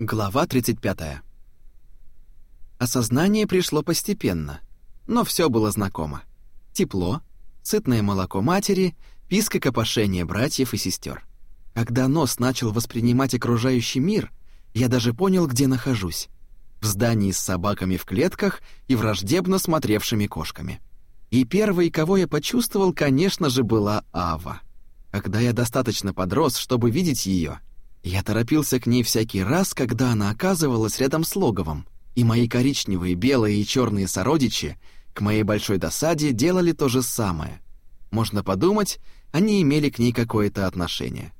Глава 35. Осознание пришло постепенно, но все было знакомо. Тепло, сытное молоко матери, писк и копошение братьев и сестер. Когда нос начал воспринимать окружающий мир, я даже понял, где нахожусь. В здании с собаками в клетках и враждебно смотревшими кошками. И первой, кого я почувствовал, конечно же, была Ава. Когда я достаточно подрос, чтобы видеть ее, я торопился к ней всякий раз, когда она оказывалась рядом с логовом, и мои коричневые, белые и черные сородичи, к моей большой досаде, делали то же самое. Можно подумать, они имели к ней какое-то отношение.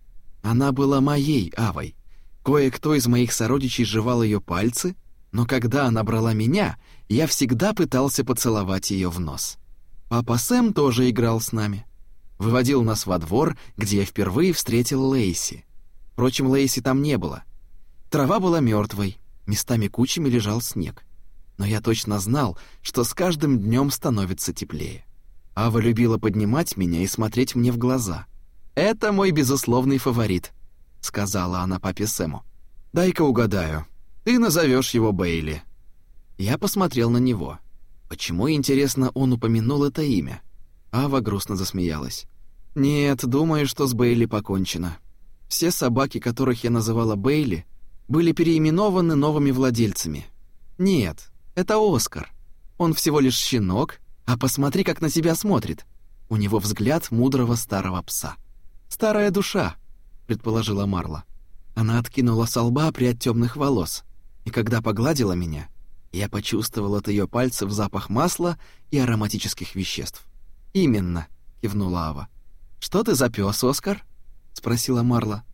Она была моей Авой. Кое-кто из моих сородичей жевал ее пальцы, но когда она брала меня, я всегда пытался поцеловать ее в нос. Папа Сэм тоже играл с нами. Выводил нас во двор, где я впервые встретил Лейси — Впрочем, Лейси там не было. Трава была мертвой, местами кучами лежал снег. Но я точно знал, что с каждым днем становится теплее. Ава любила поднимать меня и смотреть мне в глаза. «Это мой безусловный фаворит», — сказала она папе Сэму. «Дай-ка угадаю. Ты назовешь его Бейли». Я посмотрел на него. Почему, интересно, он упомянул это имя? Ава грустно засмеялась. «Нет, думаю, что с Бейли покончено. Все собаки, которых я называла Бейли, были переименованы новыми владельцами. Нет, это Оскар. Он всего лишь щенок, а посмотри, как на себя смотрит. У него взгляд мудрого старого пса. «Старая душа», — предположила Марла. Она откинула со лба прядь темных волос, и когда погладила меня, я почувствовал от ее пальцев запах масла и ароматических веществ. «Именно», — кивнула Ава. «Что ты за пес, Оскар?» — спросила Марла.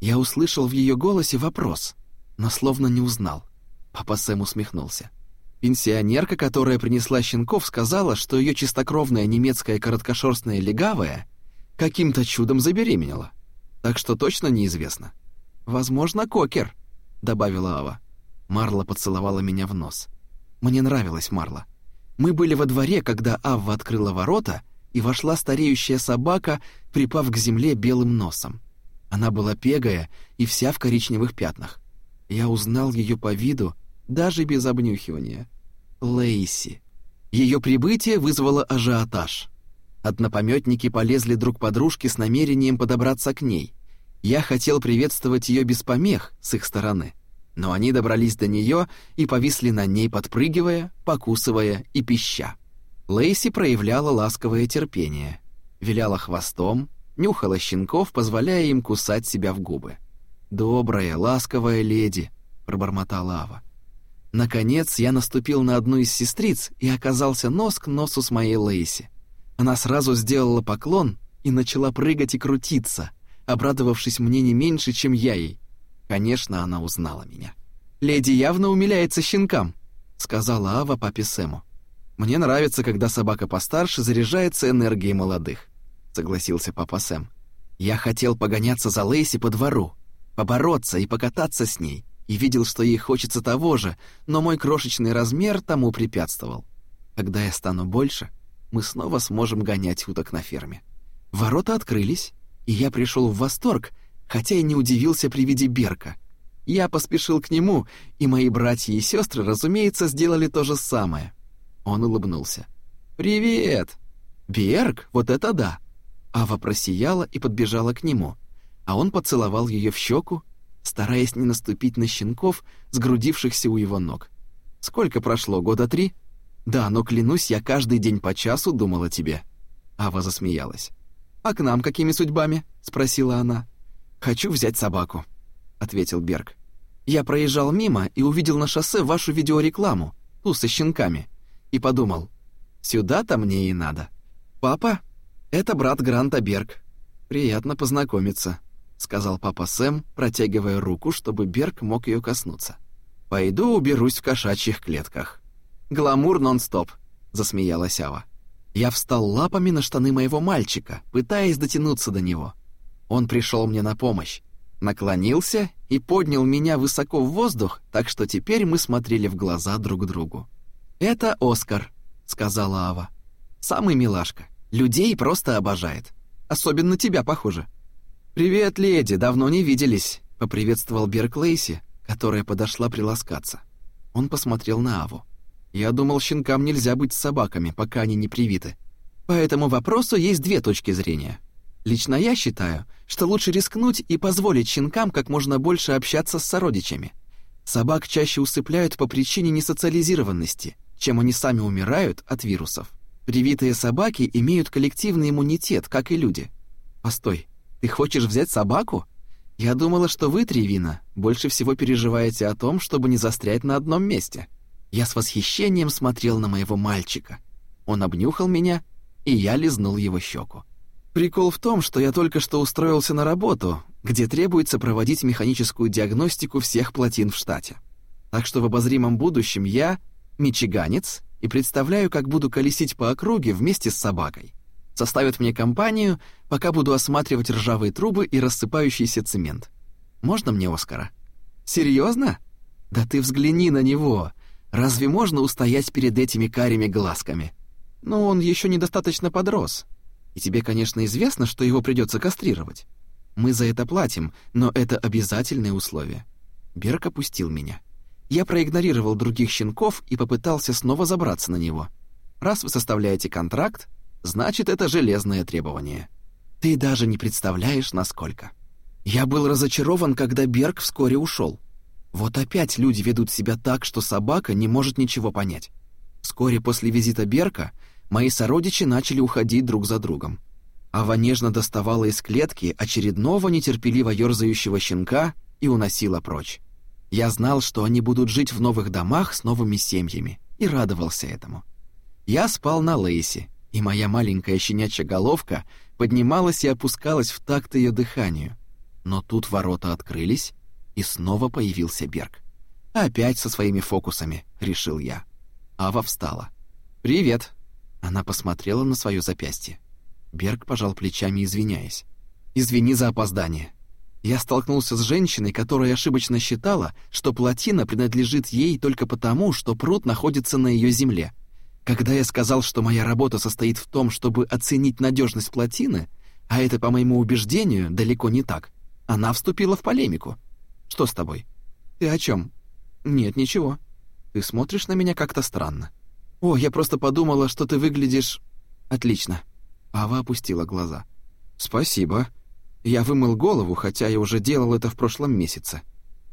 Я услышал в ее голосе вопрос, но словно не узнал. Папа Сэм усмехнулся. Пенсионерка, которая принесла щенков, сказала, что ее чистокровная немецкая короткошерстная легавая каким-то чудом забеременела. Так что точно неизвестно. «Возможно, кокер», — добавила Ава. Марла поцеловала меня в нос. Мне нравилась Марла. Мы были во дворе, когда Ава открыла ворота, и вошла стареющая собака, припав к земле белым носом. Она была пегая и вся в коричневых пятнах. Я узнал ее по виду, даже без обнюхивания. Лейси. Ее прибытие вызвало ажиотаж. Однопометники полезли друг по дружке с намерением подобраться к ней. Я хотел приветствовать ее без помех с их стороны, но они добрались до нее и повисли на ней, подпрыгивая, покусывая и пища. Лейси проявляла ласковое терпение, виляла хвостом, нюхала щенков, позволяя им кусать себя в губы. «Добрая, ласковая леди», — пробормотала Ава. Наконец я наступил на одну из сестриц и оказался нос к носу с моей Лейси. Она сразу сделала поклон и начала прыгать и крутиться, обрадовавшись мне не меньше, чем я ей. Конечно, она узнала меня. «Леди явно умиляется щенкам», — сказала Ава папе Сэму. Мне нравится, когда собака постарше заряжается энергией молодых, согласился папа Сэм. Я хотел погоняться за Лейси по двору, побороться и покататься с ней, и видел, что ей хочется того же, но мой крошечный размер тому препятствовал. Когда я стану больше, мы снова сможем гонять уток на ферме. Ворота открылись, и я пришел в восторг, хотя и не удивился при виде Берка. Я поспешил к нему, и мои братья и сестры, разумеется, сделали то же самое. Он улыбнулся. «Привет!» «Берг, вот это да!» Ава просияла и подбежала к нему, а он поцеловал ее в щеку, стараясь не наступить на щенков, сгрудившихся у его ног. «Сколько прошло, года три?» «Да, но клянусь, я каждый день по часу думала о тебе». Ава засмеялась. «А к нам какими судьбами?» — спросила она. «Хочу взять собаку», — ответил Берг. «Я проезжал мимо и увидел на шоссе вашу видеорекламу, ту со щенками и подумал, сюда-то мне и надо. «Папа, это брат Гранта Берг. Приятно познакомиться», — сказал папа Сэм, протягивая руку, чтобы Берг мог ее коснуться. «Пойду уберусь в кошачьих клетках». «Гламур нон-стоп», — засмеялась Ава. Я встал лапами на штаны моего мальчика, пытаясь дотянуться до него. Он пришел мне на помощь, наклонился и поднял меня высоко в воздух, так что теперь мы смотрели в глаза друг другу. «Это Оскар», — сказала Ава. «Самый милашка. Людей просто обожает. Особенно тебя, похоже». «Привет, леди, давно не виделись», — поприветствовал Берк Лейси, которая подошла приласкаться. Он посмотрел на Аву. Я думал, щенкам нельзя быть с собаками, пока они не привиты. По этому вопросу есть две точки зрения. Лично я считаю, что лучше рискнуть и позволить щенкам как можно больше общаться с сородичами. Собак чаще усыпляют по причине несоциализированности, чем они сами умирают от вирусов. Привитые собаки имеют коллективный иммунитет, как и люди. Постой, ты хочешь взять собаку? Я думала, что вы, Тревина, больше всего переживаете о том, чтобы не застрять на одном месте. Я с восхищением смотрел на моего мальчика. Он обнюхал меня, и я лизнул его щеку. Прикол в том, что я только что устроился на работу, где требуется проводить механическую диагностику всех плотин в штате. Так что в обозримом будущем я мичиганец и представляю, как буду колесить по округе вместе с собакой. Составят мне компанию, пока буду осматривать ржавые трубы и рассыпающийся цемент. Можно мне Оскара? Серьезно? Да ты взгляни на него. Разве можно устоять перед этими карими глазками? Ну, он еще недостаточно подрос. И тебе, конечно, известно, что его придется кастрировать. Мы за это платим, но это обязательное условие. Берг опустил меня. Я проигнорировал других щенков и попытался снова забраться на него. Раз вы составляете контракт, значит, это железное требование. Ты даже не представляешь, насколько. Я был разочарован, когда Берг вскоре ушел. Вот опять люди ведут себя так, что собака не может ничего понять. Вскоре после визита Берка мои сородичи начали уходить друг за другом. Ава нежно доставала из клетки очередного нетерпеливо ёрзающего щенка и уносила прочь. Я знал, что они будут жить в новых домах с новыми семьями, и радовался этому. Я спал на Лейси, и моя маленькая щенячья головка поднималась и опускалась в такт ее дыханию. Но тут ворота открылись, и снова появился Берг. «Опять со своими фокусами», — решил я. Ава встала. «Привет». Она посмотрела на свое запястье. Берг пожал плечами, извиняясь. «Извини за опоздание я столкнулся с женщиной, которая ошибочно считала, что плотина принадлежит ей только потому, что пруд находится на ее земле. Когда я сказал, что моя работа состоит в том, чтобы оценить надежность плотины, а это, по моему убеждению, далеко не так, она вступила в полемику. «Что с тобой?» «Ты о чем? «Нет, ничего. Ты смотришь на меня как-то странно». «О, я просто подумала, что ты выглядишь...» «Отлично». Ава опустила глаза. «Спасибо», я вымыл голову, хотя я уже делал это в прошлом месяце.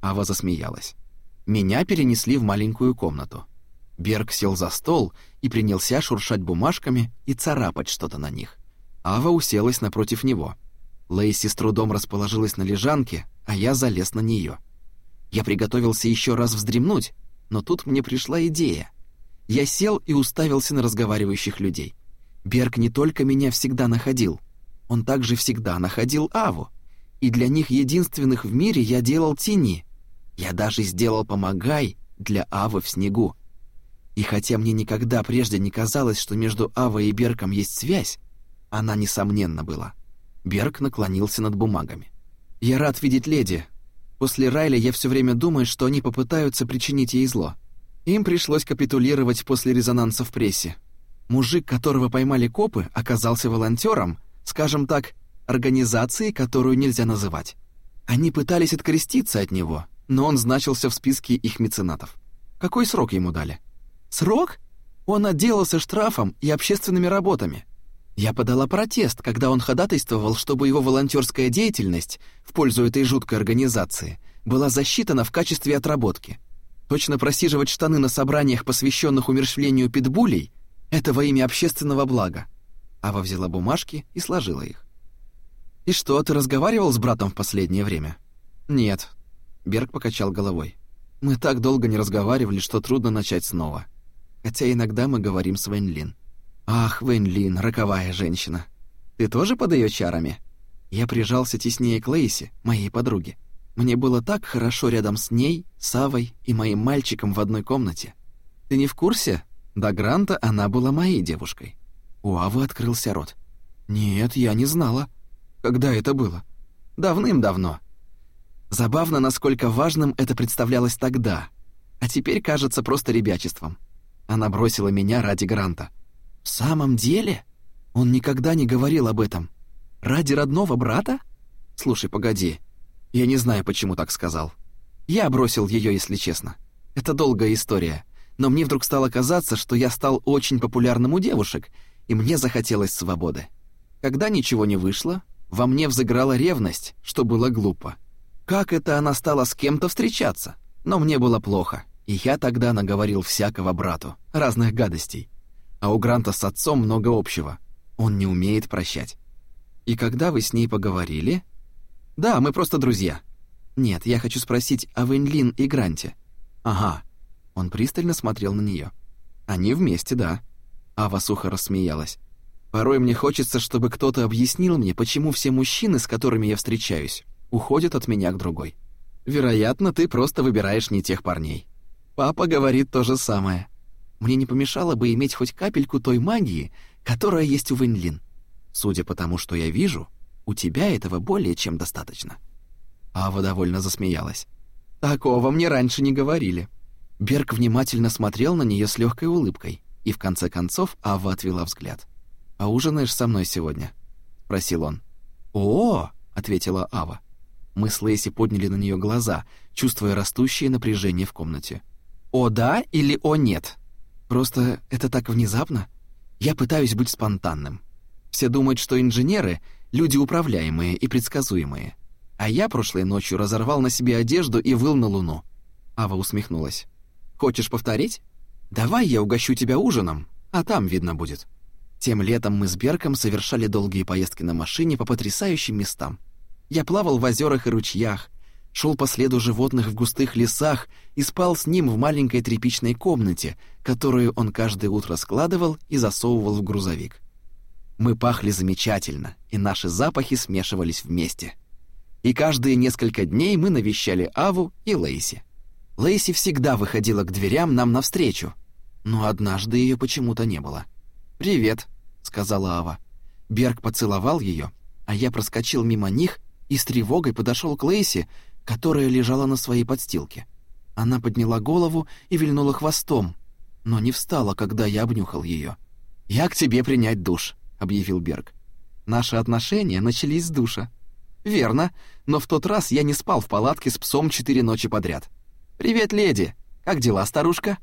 Ава засмеялась. Меня перенесли в маленькую комнату. Берг сел за стол и принялся шуршать бумажками и царапать что-то на них. Ава уселась напротив него. Лейси с трудом расположилась на лежанке, а я залез на нее. Я приготовился еще раз вздремнуть, но тут мне пришла идея. Я сел и уставился на разговаривающих людей. Берг не только меня всегда находил, он также всегда находил Аву, и для них единственных в мире я делал тени. Я даже сделал «помогай» для Авы в снегу. И хотя мне никогда прежде не казалось, что между Авой и Берком есть связь, она, несомненно, была. Берк наклонился над бумагами. «Я рад видеть леди. После Райли я все время думаю, что они попытаются причинить ей зло. Им пришлось капитулировать после резонанса в прессе. Мужик, которого поймали копы, оказался волонтером, скажем так, организации, которую нельзя называть. Они пытались откреститься от него, но он значился в списке их меценатов. Какой срок ему дали? Срок? Он отделался штрафом и общественными работами. Я подала протест, когда он ходатайствовал, чтобы его волонтерская деятельность в пользу этой жуткой организации была засчитана в качестве отработки. Точно просиживать штаны на собраниях, посвященных умерщвлению питбулей, это во имя общественного блага. Ава взяла бумажки и сложила их. «И что, ты разговаривал с братом в последнее время?» «Нет». Берг покачал головой. «Мы так долго не разговаривали, что трудно начать снова. Хотя иногда мы говорим с Вэньлин». «Ах, Вэньлин, роковая женщина. Ты тоже под ее чарами?» Я прижался теснее к Лейси, моей подруге. Мне было так хорошо рядом с ней, Савой и моим мальчиком в одной комнате. Ты не в курсе? До Гранта она была моей девушкой. У Авы открылся рот. «Нет, я не знала. Когда это было?» «Давным-давно. Забавно, насколько важным это представлялось тогда, а теперь кажется просто ребячеством. Она бросила меня ради Гранта. В самом деле? Он никогда не говорил об этом. Ради родного брата? Слушай, погоди. Я не знаю, почему так сказал. Я бросил ее, если честно. Это долгая история, но мне вдруг стало казаться, что я стал очень популярным у девушек, и мне захотелось свободы. Когда ничего не вышло, во мне взыграла ревность, что было глупо. Как это она стала с кем-то встречаться? Но мне было плохо, и я тогда наговорил всякого брату, разных гадостей. А у Гранта с отцом много общего. Он не умеет прощать. И когда вы с ней поговорили? Да, мы просто друзья. Нет, я хочу спросить о Вэньлин и Гранте. Ага. Он пристально смотрел на нее. Они вместе, да. Ава сухо рассмеялась. Порой мне хочется, чтобы кто-то объяснил мне, почему все мужчины, с которыми я встречаюсь, уходят от меня к другой. Вероятно, ты просто выбираешь не тех парней. Папа говорит то же самое. Мне не помешало бы иметь хоть капельку той магии, которая есть у Вэньлин. Судя по тому, что я вижу, у тебя этого более чем достаточно». Ава довольно засмеялась. «Такого мне раньше не говорили». Берг внимательно смотрел на нее с легкой улыбкой, и в конце концов Ава отвела взгляд. «А ужинаешь со мной сегодня?» — спросил он. «О!» — ответила Ава. Мы с Лейси подняли на нее глаза, чувствуя растущее напряжение в комнате. «О да или о нет?» «Просто это так внезапно. Я пытаюсь быть спонтанным. Все думают, что инженеры — люди управляемые и предсказуемые. А я прошлой ночью разорвал на себе одежду и выл на луну». Ава усмехнулась. «Хочешь повторить? Давай я угощу тебя ужином, а там видно будет». Тем летом мы с Берком совершали долгие поездки на машине по потрясающим местам. Я плавал в озерах и ручьях, шел по следу животных в густых лесах и спал с ним в маленькой тряпичной комнате, которую он каждое утро складывал и засовывал в грузовик. Мы пахли замечательно, и наши запахи смешивались вместе. И каждые несколько дней мы навещали Аву и Лейси. Лейси всегда выходила к дверям нам навстречу, но однажды ее почему-то не было. «Привет», — сказала Ава. Берг поцеловал ее, а я проскочил мимо них и с тревогой подошел к Лейси, которая лежала на своей подстилке. Она подняла голову и вильнула хвостом, но не встала, когда я обнюхал ее. «Я к тебе принять душ», — объявил Берг. «Наши отношения начались с душа». «Верно, но в тот раз я не спал в палатке с псом четыре ночи подряд». «Привет, леди! Как дела, старушка?»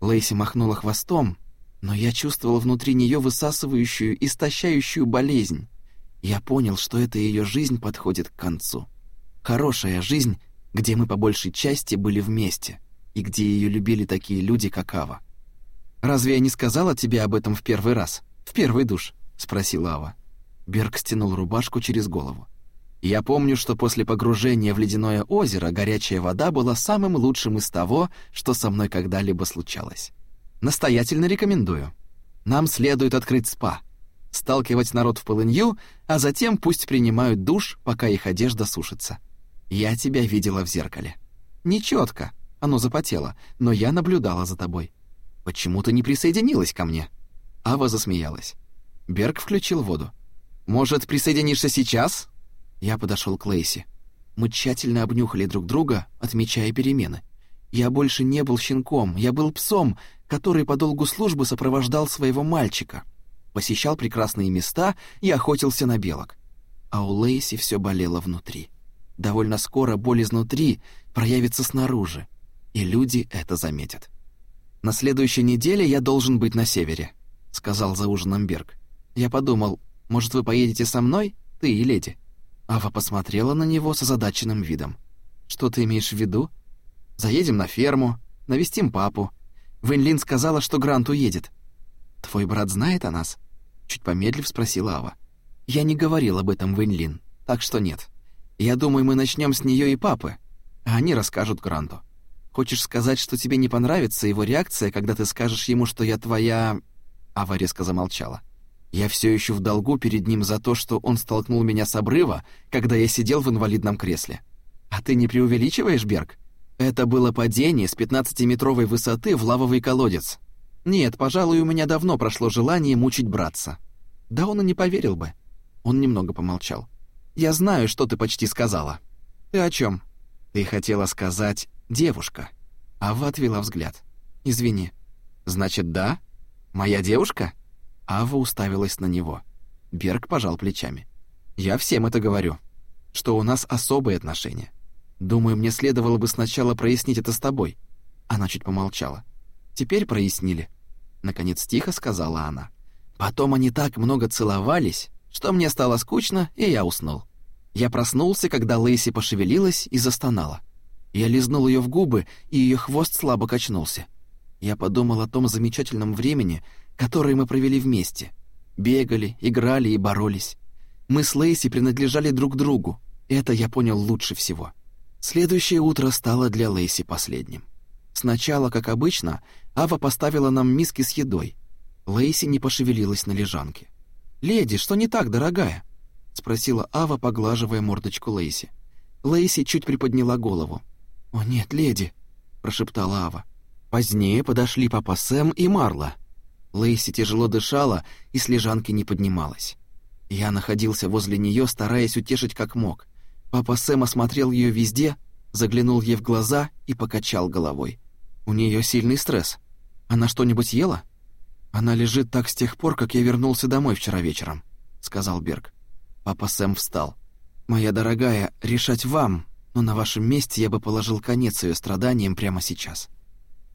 Лейси махнула хвостом, но я чувствовал внутри нее высасывающую, истощающую болезнь. Я понял, что эта ее жизнь подходит к концу. Хорошая жизнь, где мы по большей части были вместе, и где ее любили такие люди, как Ава. «Разве я не сказала тебе об этом в первый раз? В первый душ?» — спросила Ава. Берг стянул рубашку через голову. Я помню, что после погружения в ледяное озеро горячая вода была самым лучшим из того, что со мной когда-либо случалось. Настоятельно рекомендую. Нам следует открыть спа, сталкивать народ в полынью, а затем пусть принимают душ, пока их одежда сушится. Я тебя видела в зеркале. Нечётко, оно запотело, но я наблюдала за тобой. Почему ты не присоединилась ко мне?» Ава засмеялась. Берг включил воду. «Может, присоединишься сейчас?» Я подошел к Лейси. Мы тщательно обнюхали друг друга, отмечая перемены. Я больше не был щенком, я был псом, который по долгу службы сопровождал своего мальчика, посещал прекрасные места и охотился на белок. А у Лейси все болело внутри. Довольно скоро боль изнутри проявится снаружи, и люди это заметят. «На следующей неделе я должен быть на севере», — сказал за ужином Берг. Я подумал, может, вы поедете со мной, ты и леди? Ава посмотрела на него с озадаченным видом. «Что ты имеешь в виду? Заедем на ферму, навестим папу. Вэньлин сказала, что Грант уедет. Твой брат знает о нас?» Чуть помедлив спросила Ава. «Я не говорил об этом Вэньлин, так что нет. Я думаю, мы начнем с нее и папы, а они расскажут Гранту. Хочешь сказать, что тебе не понравится его реакция, когда ты скажешь ему, что я твоя...» Ава резко замолчала. «Я все еще в долгу перед ним за то, что он столкнул меня с обрыва, когда я сидел в инвалидном кресле. А ты не преувеличиваешь, Берг? Это было падение с 15-метровой высоты в лавовый колодец. Нет, пожалуй, у меня давно прошло желание мучить братца. Да он и не поверил бы». Он немного помолчал. Я знаю, что ты почти сказала. Ты о чем? Ты хотела сказать девушка. Ава отвела взгляд. Извини. Значит, да? Моя девушка? Ава уставилась на него. Берг пожал плечами. Я всем это говорю, что у нас особые отношения. Думаю, мне следовало бы сначала прояснить это с тобой. Она чуть помолчала. Теперь прояснили. Наконец тихо сказала она. Потом они так много целовались, что мне стало скучно, и я уснул. Я проснулся, когда Лейси пошевелилась и застонала. Я лизнул ее в губы, и ее хвост слабо качнулся. Я подумал о том замечательном времени, которое мы провели вместе. Бегали, играли и боролись. Мы с Лейси принадлежали друг другу. Это я понял лучше всего. Следующее утро стало для Лейси последним. Сначала, как обычно, Ава поставила нам миски с едой. Лейси не пошевелилась на лежанке. «Леди, что не так, дорогая?» — спросила Ава, поглаживая мордочку Лейси. Лейси чуть приподняла голову. «О нет, леди!» — прошептала Ава. Позднее подошли папа Сэм и Марла. Лейси тяжело дышала и с лежанки не поднималась. Я находился возле нее, стараясь утешить как мог. Папа Сэм осмотрел ее везде, заглянул ей в глаза и покачал головой. «У нее сильный стресс. Она что-нибудь ела?» «Она лежит так с тех пор, как я вернулся домой вчера вечером», — сказал Берг. Папа Сэм встал. «Моя дорогая, решать вам, но на вашем месте я бы положил конец ее страданиям прямо сейчас.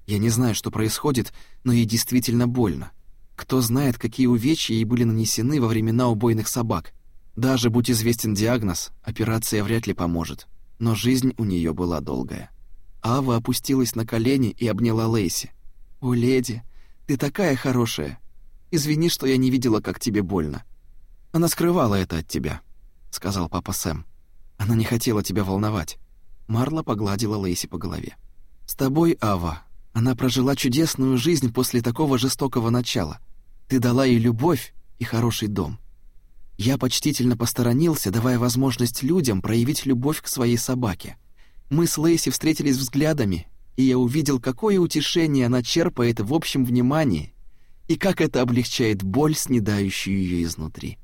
Я не знаю, что происходит, но ей действительно больно. Кто знает, какие увечья ей были нанесены во времена убойных собак. Даже будь известен диагноз, операция вряд ли поможет, но жизнь у нее была долгая. Ава опустилась на колени и обняла Лейси. «О, леди, ты такая хорошая. Извини, что я не видела, как тебе больно. Она скрывала это от тебя», — сказал папа Сэм. «Она не хотела тебя волновать». Марла погладила Лейси по голове. «С тобой, Ава, она прожила чудесную жизнь после такого жестокого начала. Ты дала ей любовь и хороший дом. Я почтительно посторонился, давая возможность людям проявить любовь к своей собаке. Мы с Лейси встретились взглядами, и я увидел, какое утешение она черпает в общем внимании и как это облегчает боль, снедающую ее изнутри.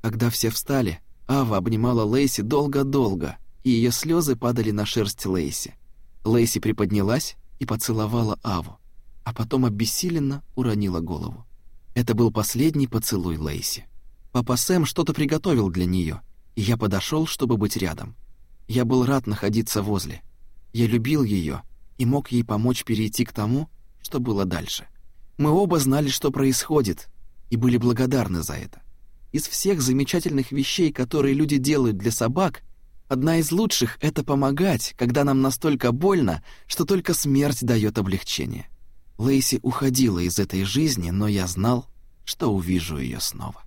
Когда все встали, Ава обнимала Лейси долго-долго, и ее слезы падали на шерсть Лейси. Лейси приподнялась и поцеловала Аву, а потом обессиленно уронила голову. Это был последний поцелуй Лейси. Папа Сэм что-то приготовил для нее, и я подошел, чтобы быть рядом. Я был рад находиться возле. Я любил ее и мог ей помочь перейти к тому, что было дальше. Мы оба знали, что происходит, и были благодарны за это. Из всех замечательных вещей, которые люди делают для собак, одна из лучших — это помогать, когда нам настолько больно, что только смерть дает облегчение. Лейси уходила из этой жизни, но я знал, что увижу ее снова.